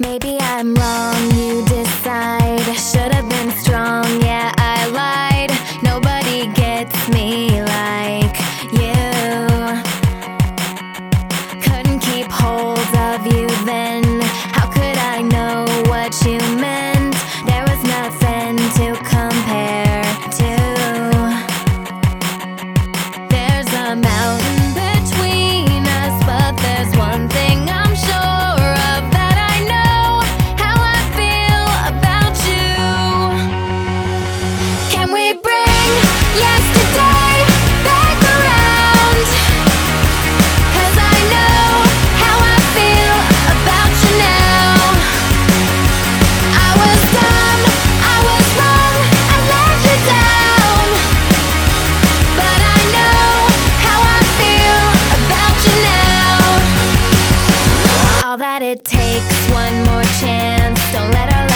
Maybe I'm wrong, you decide. Should have been that it takes. One more chance, don't let our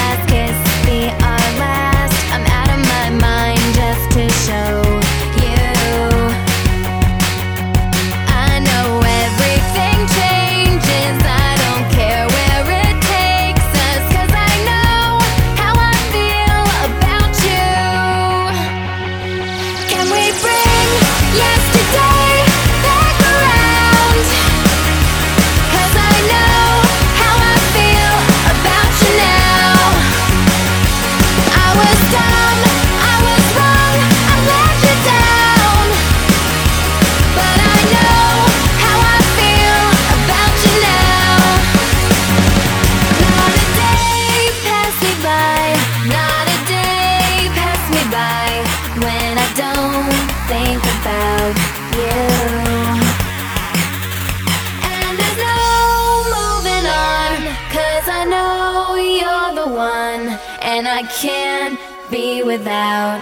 think about you. And there's no moving I know you're the one, and I can't be without